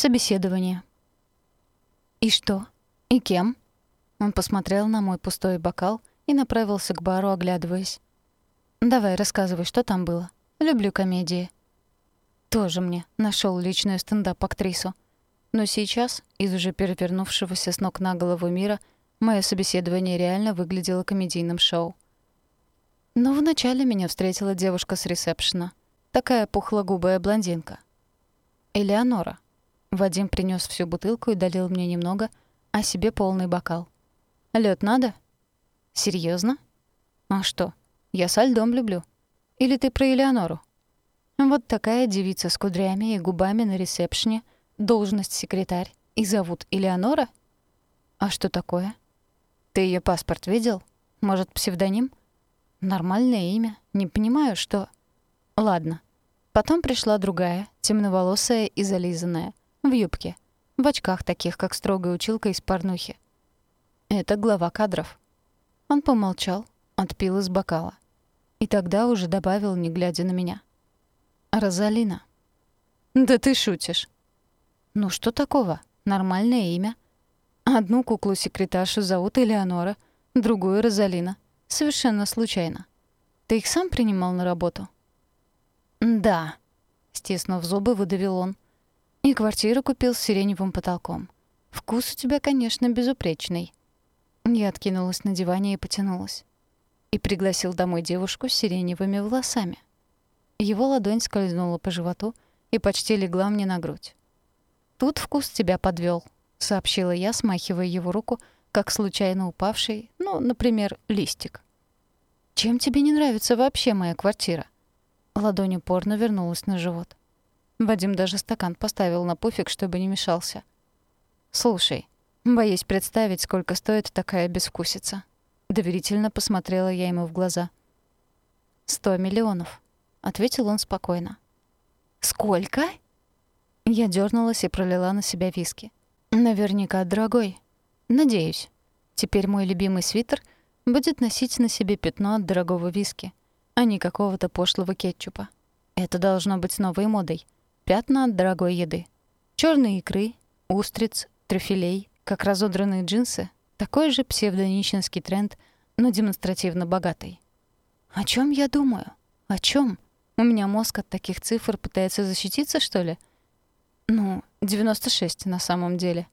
Собеседование. «И что? И кем?» Он посмотрел на мой пустой бокал и направился к бару, оглядываясь. «Давай, рассказывай, что там было. Люблю комедии». Тоже мне нашел личную стендап-актрису. Но сейчас, из уже перевернувшегося с ног на голову мира, мое собеседование реально выглядело комедийным шоу. Но вначале меня встретила девушка с ресепшена. Такая пухлогубая блондинка. Элеонора. Вадим принес всю бутылку и долил мне немного, а себе полный бокал. Лед надо? Серьезно? А что? Я со льдом люблю. Или ты про Элеонору? Вот такая девица с кудрями и губами на ресепшне, должность секретарь, и зовут Элеонора? А что такое? Ты ее паспорт видел? Может, псевдоним? Нормальное имя. Не понимаю, что... Ладно. Потом пришла другая, темноволосая и зализанная, в юбке, в очках таких, как строгая училка из порнухи. Это глава кадров. Он помолчал, отпил из бокала. И тогда уже добавил, не глядя на меня. «Розалина». «Да ты шутишь». «Ну что такого? Нормальное имя. Одну куклу-секретаршу зовут Элеонора, другую — Розалина. Совершенно случайно. Ты их сам принимал на работу?» «Да», — стиснув зубы, выдавил он. «И квартиру купил с сиреневым потолком. Вкус у тебя, конечно, безупречный». Я откинулась на диване и потянулась. И пригласил домой девушку с сиреневыми волосами. Его ладонь скользнула по животу и почти легла мне на грудь. «Тут вкус тебя подвел, сообщила я, смахивая его руку, как случайно упавший, ну, например, листик. «Чем тебе не нравится вообще моя квартира?» Ладонь упорно вернулась на живот. Вадим даже стакан поставил на пуфик, чтобы не мешался. «Слушай, боюсь представить, сколько стоит такая безвкусица». Доверительно посмотрела я ему в глаза. «Сто миллионов», — ответил он спокойно. «Сколько?» Я дернулась и пролила на себя виски. «Наверняка дорогой. Надеюсь. Теперь мой любимый свитер будет носить на себе пятно от дорогого виски, а не какого-то пошлого кетчупа. Это должно быть новой модой. Пятна от дорогой еды. Черные икры, устриц, трюфелей, как разодранные джинсы. Такой же псевдонищенский тренд, но демонстративно богатый. О чем я думаю? О чем? У меня мозг от таких цифр пытается защититься, что ли? Ну, 96 на самом деле.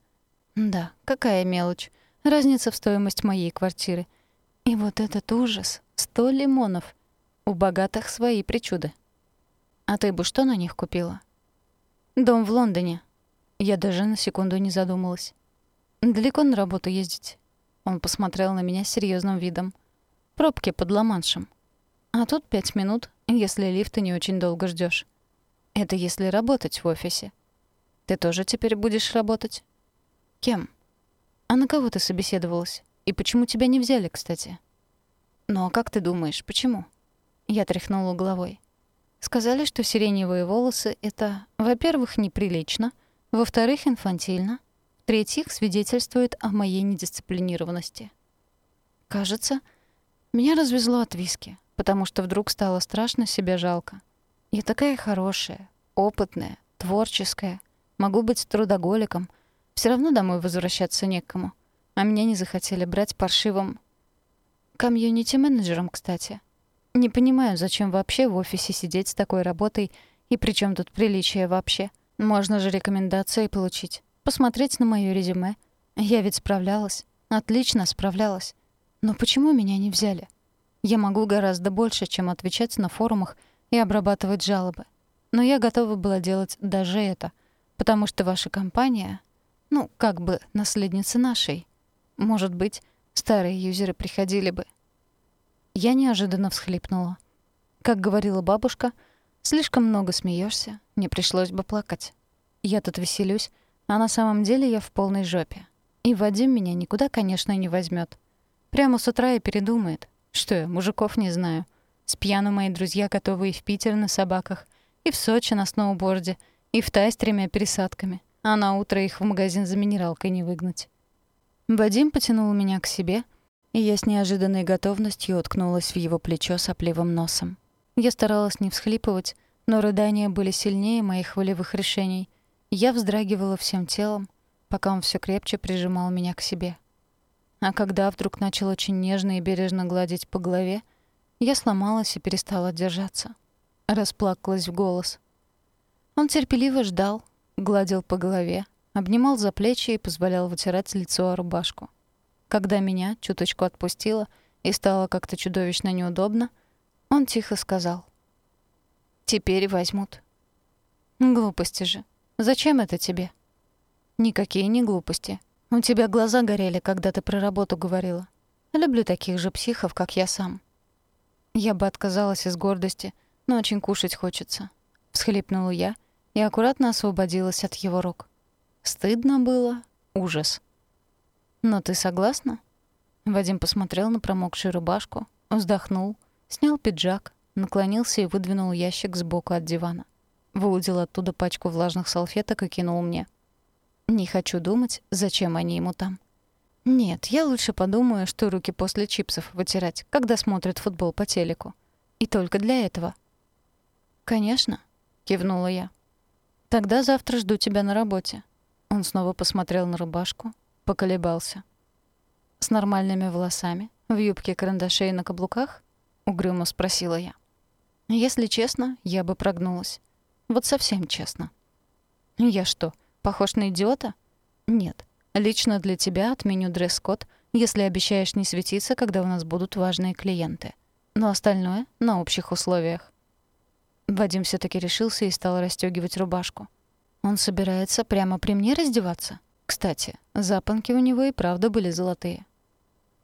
Да, какая мелочь. Разница в стоимость моей квартиры. И вот этот ужас. Сто лимонов. У богатых свои причуды. А ты бы что на них купила? Дом в Лондоне. Я даже на секунду не задумалась. Далеко на работу ездить? Он посмотрел на меня с серьезным видом. Пробки под Ла-Маншем. А тут пять минут, если лифта не очень долго ждешь. Это если работать в офисе. Ты тоже теперь будешь работать? Кем? А на кого ты собеседовалась? И почему тебя не взяли, кстати? Ну а как ты думаешь, почему? Я тряхнула головой. Сказали, что сиреневые волосы — это, во-первых, неприлично, во-вторых, инфантильно, в-третьих, свидетельствует о моей недисциплинированности. Кажется, меня развезло от виски, потому что вдруг стало страшно себя жалко. Я такая хорошая, опытная, творческая, могу быть трудоголиком, все равно домой возвращаться некому. А меня не захотели брать паршивым... Комьюнити-менеджером, кстати. Не понимаю, зачем вообще в офисе сидеть с такой работой, и при чем тут приличие вообще? Можно же рекомендации получить, посмотреть на моё резюме. Я ведь справлялась, отлично справлялась. Но почему меня не взяли? Я могу гораздо больше, чем отвечать на форумах и обрабатывать жалобы. Но я готова была делать даже это, потому что ваша компания ну, как бы наследница нашей. Может быть, старые юзеры приходили бы. Я неожиданно всхлипнула. Как говорила бабушка, слишком много смеешься, не пришлось бы плакать. Я тут веселюсь, а на самом деле я в полной жопе. И Вадим меня никуда, конечно, не возьмет. Прямо с утра и передумает. Что я, мужиков не знаю. С пьяну мои друзья готовы и в Питер на собаках, и в Сочи на сноуборде, и в Тай с тремя пересадками а на утро их в магазин за минералкой не выгнать. Вадим потянул меня к себе, и я с неожиданной готовностью уткнулась в его плечо сопливым носом. Я старалась не всхлипывать, но рыдания были сильнее моих волевых решений, Я вздрагивала всем телом, пока он все крепче прижимал меня к себе. А когда вдруг начал очень нежно и бережно гладить по голове, я сломалась и перестала держаться. Расплакалась в голос. Он терпеливо ждал, гладил по голове, обнимал за плечи и позволял вытирать лицо о рубашку. Когда меня чуточку отпустило и стало как-то чудовищно неудобно, он тихо сказал. «Теперь возьмут». «Глупости же. Зачем это тебе?» «Никакие не глупости. У тебя глаза горели, когда ты про работу говорила. Люблю таких же психов, как я сам». Я бы отказалась из гордости, но очень кушать хочется. Всхлипнула я и аккуратно освободилась от его рук. Стыдно было. Ужас. «Но ты согласна?» Вадим посмотрел на промокшую рубашку, вздохнул, снял пиджак, наклонился и выдвинул ящик сбоку от дивана. Выудил оттуда пачку влажных салфеток и кинул мне. Не хочу думать, зачем они ему там. Нет, я лучше подумаю, что руки после чипсов вытирать, когда смотрят футбол по телеку. И только для этого. «Конечно», — кивнула я. «Тогда завтра жду тебя на работе». Он снова посмотрел на рубашку, поколебался. «С нормальными волосами, в юбке карандашей на каблуках?» — угрюмо спросила я. Если честно, я бы прогнулась. Вот совсем честно. Я что, похож на идиота? Нет. Лично для тебя отменю дресс-код, если обещаешь не светиться, когда у нас будут важные клиенты. Но остальное — на общих условиях. Вадим все таки решился и стал расстегивать рубашку. Он собирается прямо при мне раздеваться? Кстати, запонки у него и правда были золотые.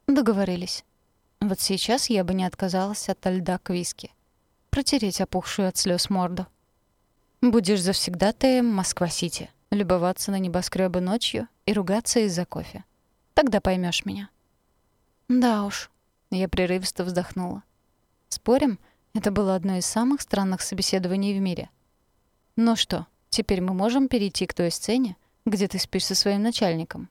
Договорились. Вот сейчас я бы не отказалась от льда к виски. Протереть опухшую от слез морду. Будешь завсегдатаем Москва-Сити, любоваться на небоскребы ночью и ругаться из-за кофе. Тогда поймешь меня. Да уж, я прерывисто вздохнула. Спорим, это было одно из самых странных собеседований в мире. Ну что, теперь мы можем перейти к той сцене, где ты спишь со своим начальником.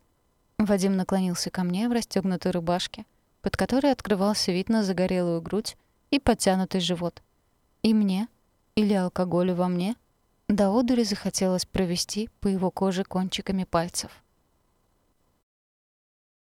Вадим наклонился ко мне в расстёгнутой рубашке, под которой открывался вид на загорелую грудь и подтянутый живот. И мне, или алкоголю во мне, до одури захотелось провести по его коже кончиками пальцев.